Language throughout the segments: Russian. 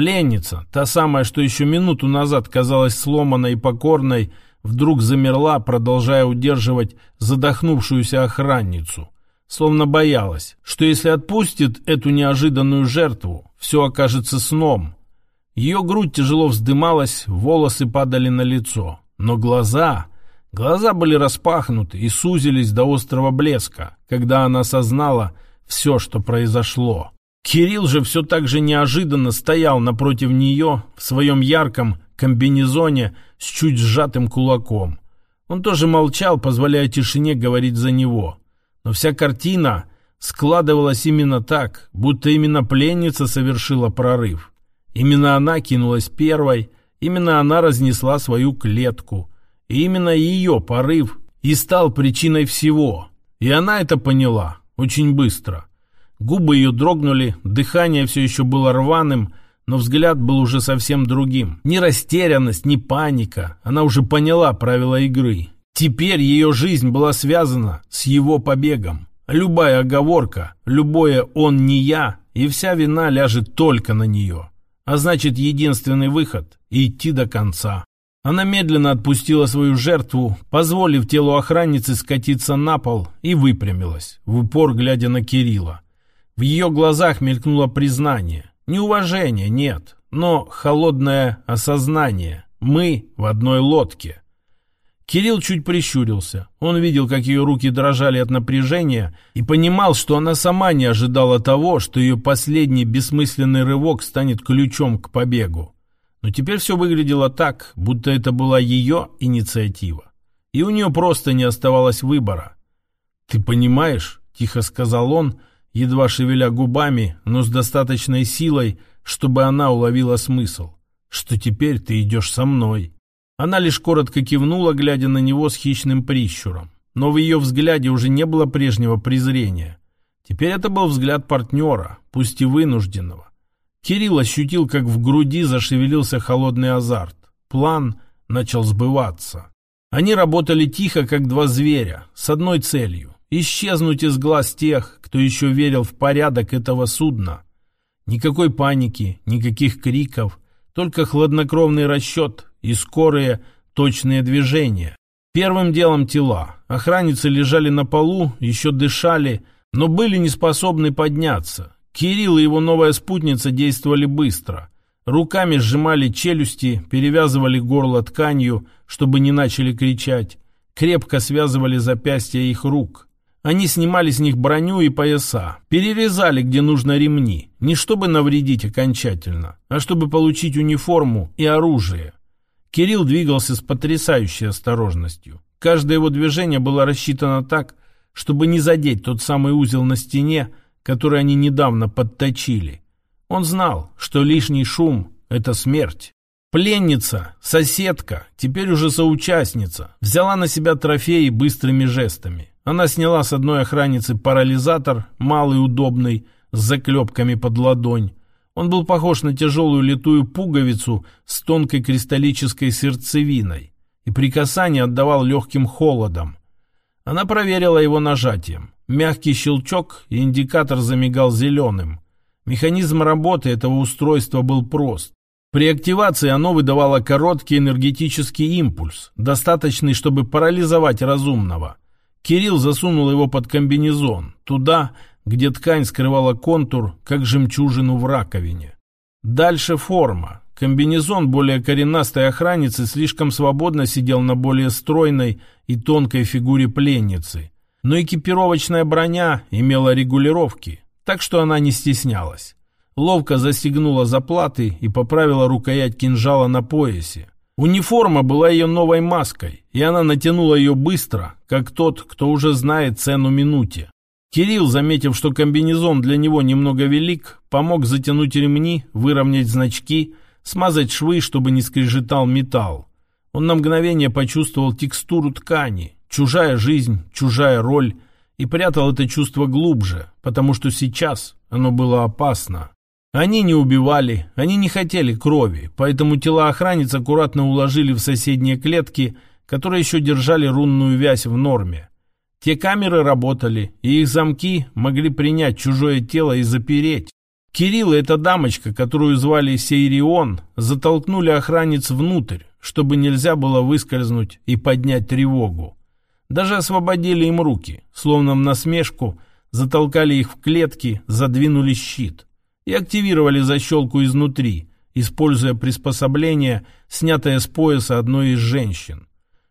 Пленница, та самая, что еще минуту назад казалась сломанной и покорной, вдруг замерла, продолжая удерживать задохнувшуюся охранницу. Словно боялась, что если отпустит эту неожиданную жертву, все окажется сном. Ее грудь тяжело вздымалась, волосы падали на лицо. Но глаза... Глаза были распахнуты и сузились до острого блеска, когда она осознала все, что произошло. Кирилл же все так же неожиданно стоял напротив нее в своем ярком комбинезоне с чуть сжатым кулаком. Он тоже молчал, позволяя тишине говорить за него. Но вся картина складывалась именно так, будто именно пленница совершила прорыв. Именно она кинулась первой, именно она разнесла свою клетку. И именно ее порыв и стал причиной всего. И она это поняла очень быстро. Губы ее дрогнули, дыхание все еще было рваным, но взгляд был уже совсем другим. Ни растерянность, ни паника. Она уже поняла правила игры. Теперь ее жизнь была связана с его побегом. Любая оговорка, любое «он не я» и вся вина ляжет только на нее. А значит, единственный выход – идти до конца. Она медленно отпустила свою жертву, позволив телу охранницы скатиться на пол и выпрямилась, в упор глядя на Кирилла. В ее глазах мелькнуло признание. Не уважение, нет, но холодное осознание. Мы в одной лодке. Кирилл чуть прищурился. Он видел, как ее руки дрожали от напряжения и понимал, что она сама не ожидала того, что ее последний бессмысленный рывок станет ключом к побегу. Но теперь все выглядело так, будто это была ее инициатива. И у нее просто не оставалось выбора. «Ты понимаешь?» – тихо сказал он – едва шевеля губами, но с достаточной силой, чтобы она уловила смысл, что теперь ты идешь со мной. Она лишь коротко кивнула, глядя на него с хищным прищуром. Но в ее взгляде уже не было прежнего презрения. Теперь это был взгляд партнера, пусть и вынужденного. Кирилл ощутил, как в груди зашевелился холодный азарт. План начал сбываться. Они работали тихо, как два зверя, с одной целью исчезнуть из глаз тех, кто еще верил в порядок этого судна. Никакой паники, никаких криков, только хладнокровный расчет и скорые, точные движения. Первым делом тела. Охранницы лежали на полу, еще дышали, но были не способны подняться. Кирилл и его новая спутница действовали быстро. Руками сжимали челюсти, перевязывали горло тканью, чтобы не начали кричать. Крепко связывали запястья их рук. Они снимали с них броню и пояса, перерезали, где нужно ремни, не чтобы навредить окончательно, а чтобы получить униформу и оружие. Кирилл двигался с потрясающей осторожностью. Каждое его движение было рассчитано так, чтобы не задеть тот самый узел на стене, который они недавно подточили. Он знал, что лишний шум — это смерть. Пленница, соседка, теперь уже соучастница, взяла на себя трофеи быстрыми жестами. Она сняла с одной охранницы парализатор, малый удобный, с заклепками под ладонь. Он был похож на тяжелую литую пуговицу с тонкой кристаллической сердцевиной и при касании отдавал легким холодом. Она проверила его нажатием. Мягкий щелчок, и индикатор замигал зеленым. Механизм работы этого устройства был прост. При активации оно выдавало короткий энергетический импульс, достаточный, чтобы парализовать разумного. Кирилл засунул его под комбинезон, туда, где ткань скрывала контур, как жемчужину в раковине. Дальше форма. Комбинезон более коренастой охранницы слишком свободно сидел на более стройной и тонкой фигуре пленницы. Но экипировочная броня имела регулировки, так что она не стеснялась. Ловко застегнула заплаты и поправила рукоять кинжала на поясе. Униформа была ее новой маской, и она натянула ее быстро, как тот, кто уже знает цену минуте. Кирилл, заметив, что комбинезон для него немного велик, помог затянуть ремни, выровнять значки, смазать швы, чтобы не скрежетал металл. Он на мгновение почувствовал текстуру ткани, чужая жизнь, чужая роль, и прятал это чувство глубже, потому что сейчас оно было опасно. Они не убивали, они не хотели крови, поэтому тела охранниц аккуратно уложили в соседние клетки, которые еще держали рунную вязь в норме. Те камеры работали, и их замки могли принять чужое тело и запереть. Кирилл и эта дамочка, которую звали Сейрион, затолкнули охранниц внутрь, чтобы нельзя было выскользнуть и поднять тревогу. Даже освободили им руки, словно в насмешку, затолкали их в клетки, задвинули щит и активировали защелку изнутри, используя приспособление, снятое с пояса одной из женщин.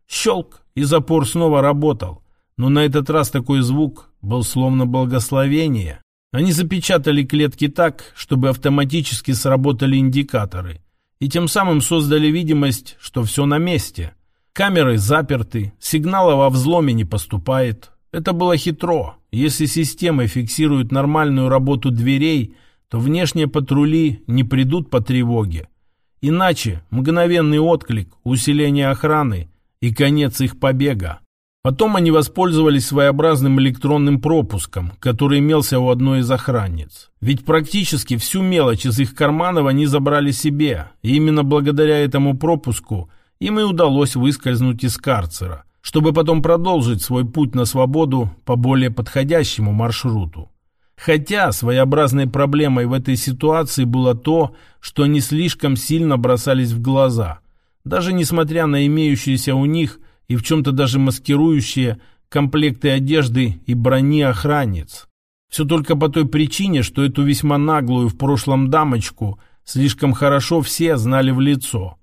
Щелк, и запор снова работал, но на этот раз такой звук был словно благословение. Они запечатали клетки так, чтобы автоматически сработали индикаторы, и тем самым создали видимость, что все на месте. Камеры заперты, сигнала во взломе не поступает. Это было хитро. Если система фиксирует нормальную работу дверей, то внешние патрули не придут по тревоге. Иначе мгновенный отклик, усиление охраны и конец их побега. Потом они воспользовались своеобразным электронным пропуском, который имелся у одной из охранниц. Ведь практически всю мелочь из их карманов они забрали себе, и именно благодаря этому пропуску им и удалось выскользнуть из карцера, чтобы потом продолжить свой путь на свободу по более подходящему маршруту. Хотя своеобразной проблемой в этой ситуации было то, что они слишком сильно бросались в глаза, даже несмотря на имеющиеся у них – и в чем-то даже маскирующие комплекты одежды и брони охранниц. Все только по той причине, что эту весьма наглую в прошлом дамочку слишком хорошо все знали в лицо.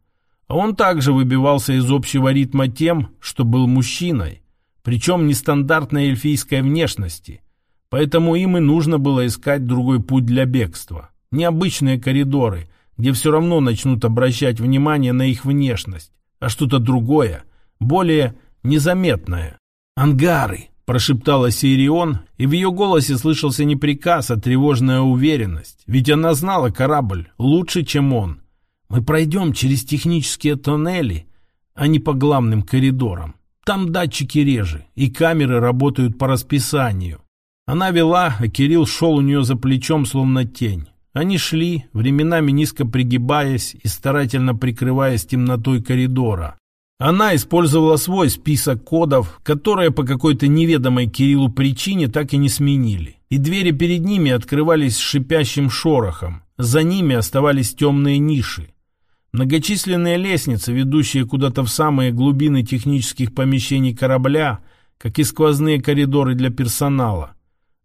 А он также выбивался из общего ритма тем, что был мужчиной, причем нестандартной эльфийской внешности. Поэтому им и нужно было искать другой путь для бегства. Необычные коридоры, где все равно начнут обращать внимание на их внешность, а что-то другое – более незаметное. «Ангары!» – прошептала Сирион, и в ее голосе слышался не приказ, а тревожная уверенность. Ведь она знала корабль лучше, чем он. «Мы пройдем через технические тоннели, а не по главным коридорам. Там датчики реже, и камеры работают по расписанию». Она вела, а Кирилл шел у нее за плечом, словно тень. Они шли, временами низко пригибаясь и старательно прикрываясь темнотой коридора. Она использовала свой список кодов, которые по какой-то неведомой Кириллу причине так и не сменили. И двери перед ними открывались с шипящим шорохом. За ними оставались темные ниши. Многочисленные лестницы, ведущие куда-то в самые глубины технических помещений корабля, как и сквозные коридоры для персонала.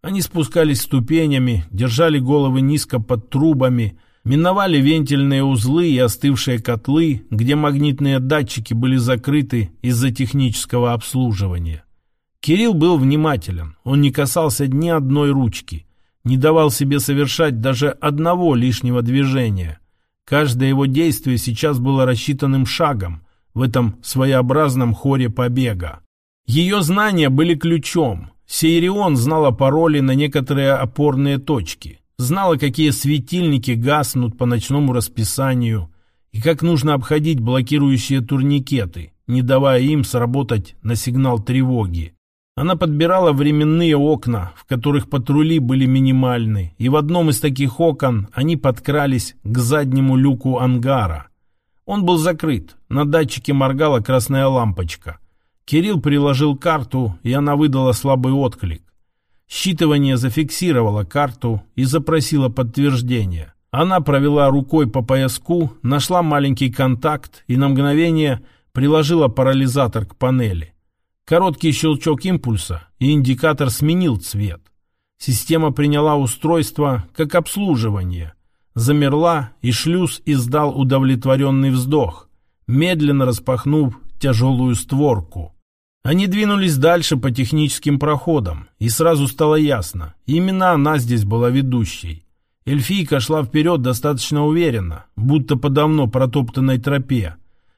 Они спускались ступенями, держали головы низко под трубами – Миновали вентильные узлы и остывшие котлы, где магнитные датчики были закрыты из-за технического обслуживания. Кирилл был внимателен, он не касался ни одной ручки, не давал себе совершать даже одного лишнего движения. Каждое его действие сейчас было рассчитанным шагом в этом своеобразном хоре побега. Ее знания были ключом. Сейрион знала пароли на некоторые опорные точки знала, какие светильники гаснут по ночному расписанию и как нужно обходить блокирующие турникеты, не давая им сработать на сигнал тревоги. Она подбирала временные окна, в которых патрули были минимальны, и в одном из таких окон они подкрались к заднему люку ангара. Он был закрыт, на датчике моргала красная лампочка. Кирилл приложил карту, и она выдала слабый отклик. Считывание зафиксировало карту и запросило подтверждение. Она провела рукой по пояску, нашла маленький контакт и на мгновение приложила парализатор к панели. Короткий щелчок импульса, и индикатор сменил цвет. Система приняла устройство как обслуживание. Замерла, и шлюз издал удовлетворенный вздох, медленно распахнув тяжелую створку. Они двинулись дальше по техническим проходам, и сразу стало ясно, именно она здесь была ведущей. Эльфийка шла вперед достаточно уверенно, будто по давно протоптанной тропе,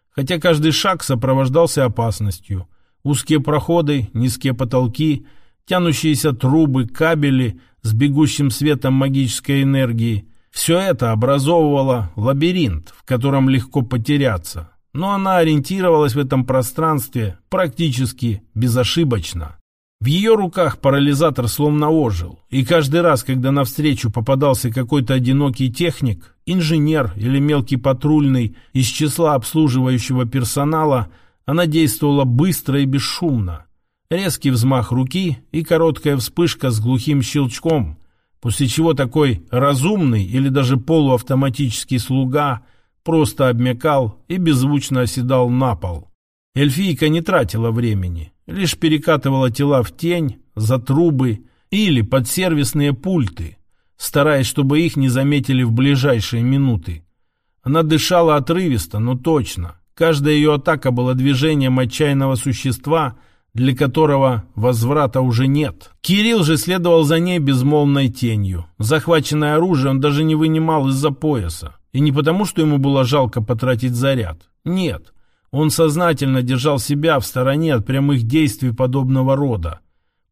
хотя каждый шаг сопровождался опасностью. Узкие проходы, низкие потолки, тянущиеся трубы, кабели с бегущим светом магической энергии – все это образовывало лабиринт, в котором легко потеряться, но она ориентировалась в этом пространстве практически безошибочно. В ее руках парализатор словно ожил, и каждый раз, когда навстречу попадался какой-то одинокий техник, инженер или мелкий патрульный из числа обслуживающего персонала, она действовала быстро и бесшумно. Резкий взмах руки и короткая вспышка с глухим щелчком, после чего такой разумный или даже полуавтоматический слуга просто обмякал и беззвучно оседал на пол. Эльфийка не тратила времени, лишь перекатывала тела в тень, за трубы или под сервисные пульты, стараясь, чтобы их не заметили в ближайшие минуты. Она дышала отрывисто, но точно. Каждая ее атака была движением отчаянного существа, для которого возврата уже нет. Кирилл же следовал за ней безмолвной тенью. Захваченное оружие он даже не вынимал из-за пояса. И не потому, что ему было жалко потратить заряд. Нет. Он сознательно держал себя в стороне от прямых действий подобного рода.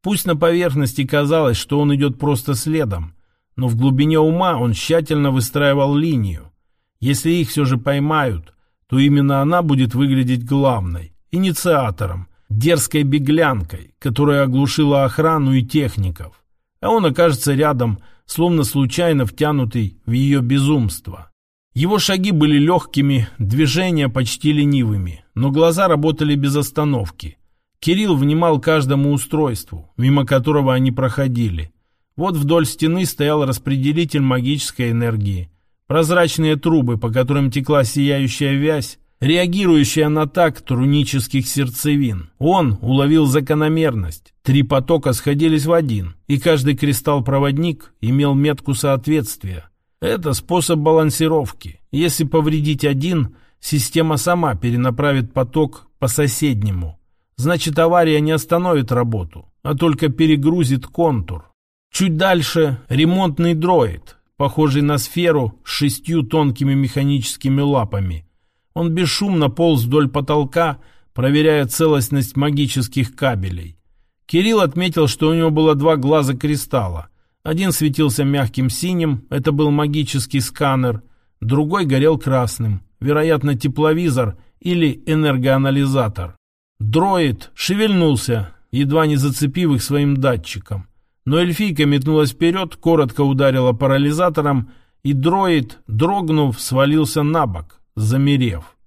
Пусть на поверхности казалось, что он идет просто следом, но в глубине ума он тщательно выстраивал линию. Если их все же поймают, то именно она будет выглядеть главной, инициатором, дерзкой беглянкой, которая оглушила охрану и техников. А он окажется рядом, словно случайно втянутый в ее безумство. Его шаги были легкими, движения почти ленивыми, но глаза работали без остановки. Кирилл внимал каждому устройству, мимо которого они проходили. Вот вдоль стены стоял распределитель магической энергии. Прозрачные трубы, по которым текла сияющая вязь, реагирующая на такт рунических сердцевин. Он уловил закономерность. Три потока сходились в один, и каждый кристалл-проводник имел метку соответствия. Это способ балансировки. Если повредить один, система сама перенаправит поток по соседнему. Значит, авария не остановит работу, а только перегрузит контур. Чуть дальше ремонтный дроид, похожий на сферу с шестью тонкими механическими лапами. Он бесшумно полз вдоль потолка, проверяя целостность магических кабелей. Кирилл отметил, что у него было два глаза кристалла. Один светился мягким синим, это был магический сканер, другой горел красным, вероятно, тепловизор или энергоанализатор. Дроид шевельнулся, едва не зацепив их своим датчиком. Но эльфийка метнулась вперед, коротко ударила парализатором, и дроид, дрогнув, свалился на бок, замерев.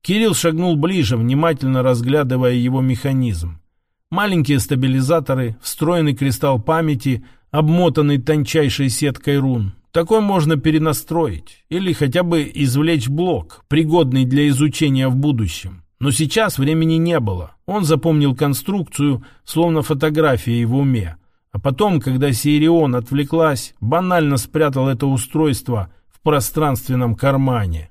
Кирилл шагнул ближе, внимательно разглядывая его механизм. Маленькие стабилизаторы, встроенный кристалл памяти — обмотанный тончайшей сеткой рун. Такой можно перенастроить или хотя бы извлечь блок, пригодный для изучения в будущем. Но сейчас времени не было. Он запомнил конструкцию, словно фотографии в уме. А потом, когда Сирион отвлеклась, банально спрятал это устройство в пространственном кармане.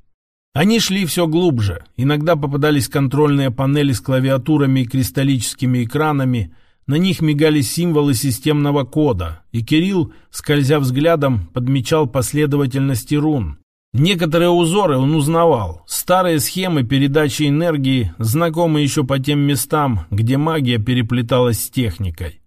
Они шли все глубже. Иногда попадались контрольные панели с клавиатурами и кристаллическими экранами, на них мигали символы системного кода, и Кирилл, скользя взглядом, подмечал последовательности рун. Некоторые узоры он узнавал. Старые схемы передачи энергии, знакомые еще по тем местам, где магия переплеталась с техникой.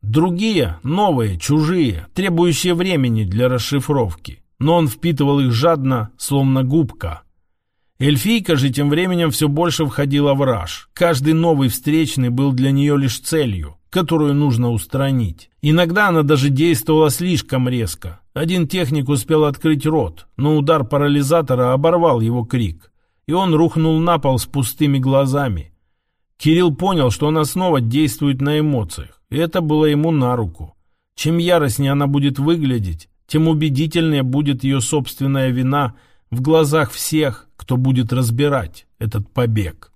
Другие, новые, чужие, требующие времени для расшифровки. Но он впитывал их жадно, словно губка. Эльфийка же тем временем все больше входила в раж. Каждый новый встречный был для нее лишь целью, которую нужно устранить. Иногда она даже действовала слишком резко. Один техник успел открыть рот, но удар парализатора оборвал его крик, и он рухнул на пол с пустыми глазами. Кирилл понял, что она снова действует на эмоциях, и это было ему на руку. Чем яростнее она будет выглядеть, тем убедительнее будет ее собственная вина в глазах всех, кто будет разбирать этот побег.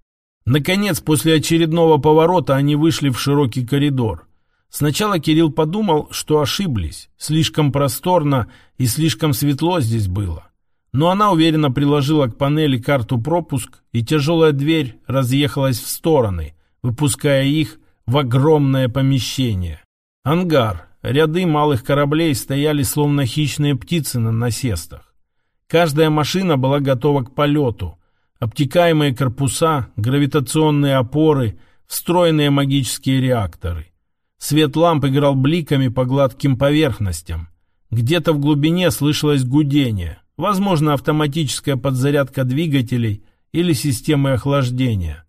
Наконец, после очередного поворота они вышли в широкий коридор. Сначала Кирилл подумал, что ошиблись. Слишком просторно и слишком светло здесь было. Но она уверенно приложила к панели карту пропуск, и тяжелая дверь разъехалась в стороны, выпуская их в огромное помещение. Ангар. Ряды малых кораблей стояли словно хищные птицы на насестах. Каждая машина была готова к полету. Обтекаемые корпуса, гравитационные опоры, встроенные магические реакторы. Свет ламп играл бликами по гладким поверхностям. Где-то в глубине слышалось гудение, возможно, автоматическая подзарядка двигателей или системы охлаждения.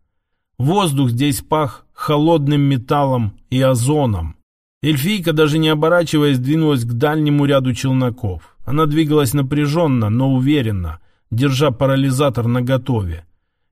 Воздух здесь пах холодным металлом и озоном. Эльфийка, даже не оборачиваясь, двинулась к дальнему ряду челноков. Она двигалась напряженно, но уверенно, держа парализатор наготове.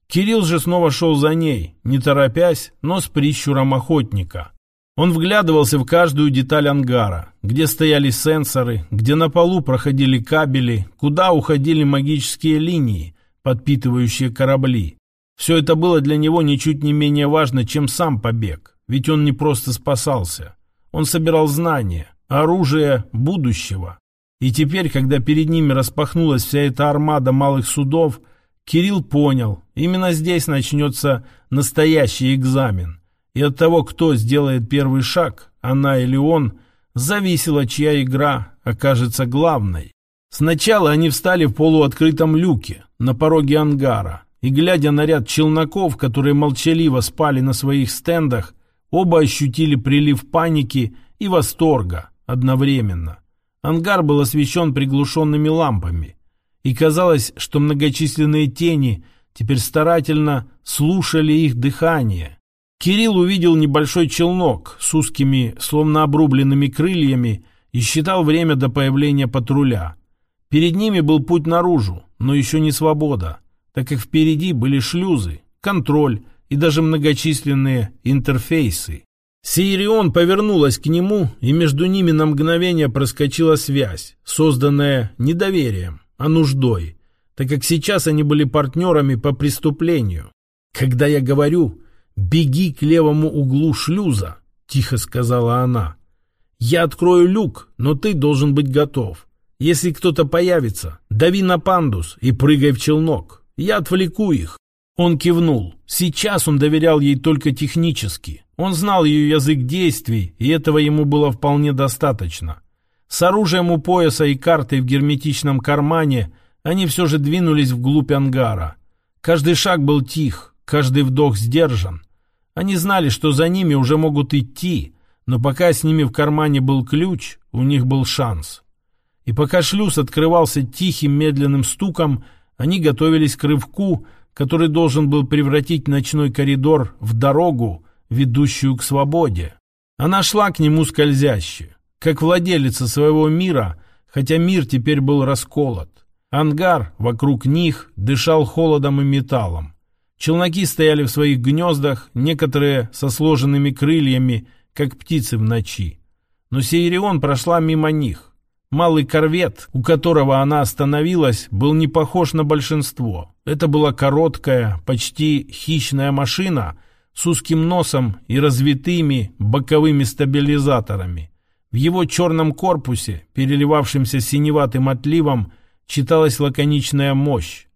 Кирилл же снова шел за ней, не торопясь, но с прищуром охотника. Он вглядывался в каждую деталь ангара, где стояли сенсоры, где на полу проходили кабели, куда уходили магические линии, подпитывающие корабли. Все это было для него ничуть не менее важно, чем сам побег, ведь он не просто спасался. Он собирал знания, оружие будущего. И теперь, когда перед ними распахнулась вся эта армада малых судов, Кирилл понял, именно здесь начнется настоящий экзамен. И от того, кто сделает первый шаг, она или он, зависела, чья игра окажется главной. Сначала они встали в полуоткрытом люке на пороге ангара, и, глядя на ряд челноков, которые молчаливо спали на своих стендах, оба ощутили прилив паники и восторга одновременно. Ангар был освещен приглушенными лампами, и казалось, что многочисленные тени теперь старательно слушали их дыхание. Кирилл увидел небольшой челнок с узкими, словно обрубленными крыльями и считал время до появления патруля. Перед ними был путь наружу, но еще не свобода, так как впереди были шлюзы, контроль и даже многочисленные интерфейсы. Сиерион повернулась к нему, и между ними на мгновение проскочила связь, созданная недоверием а нуждой, так как сейчас они были партнерами по преступлению. Когда я говорю «беги к левому углу шлюза», — тихо сказала она, — «я открою люк, но ты должен быть готов. Если кто-то появится, дави на пандус и прыгай в челнок. Я отвлеку их». Он кивнул. Сейчас он доверял ей только технически. Он знал ее язык действий, и этого ему было вполне достаточно. С оружием у пояса и картой в герметичном кармане они все же двинулись вглубь ангара. Каждый шаг был тих, каждый вдох сдержан. Они знали, что за ними уже могут идти, но пока с ними в кармане был ключ, у них был шанс. И пока шлюз открывался тихим медленным стуком, они готовились к рывку, который должен был превратить ночной коридор в дорогу, ведущую к свободе. Она шла к нему скользяще как владелица своего мира, хотя мир теперь был расколот. Ангар вокруг них дышал холодом и металлом. Челноки стояли в своих гнездах, некоторые со сложенными крыльями, как птицы в ночи. Но Сейрион прошла мимо них. Малый корвет, у которого она остановилась, был не похож на большинство. Это была короткая, почти хищная машина с узким носом и развитыми боковыми стабилизаторами. В его черном корпусе, переливавшемся синеватым отливом, читалась лаконичная мощь.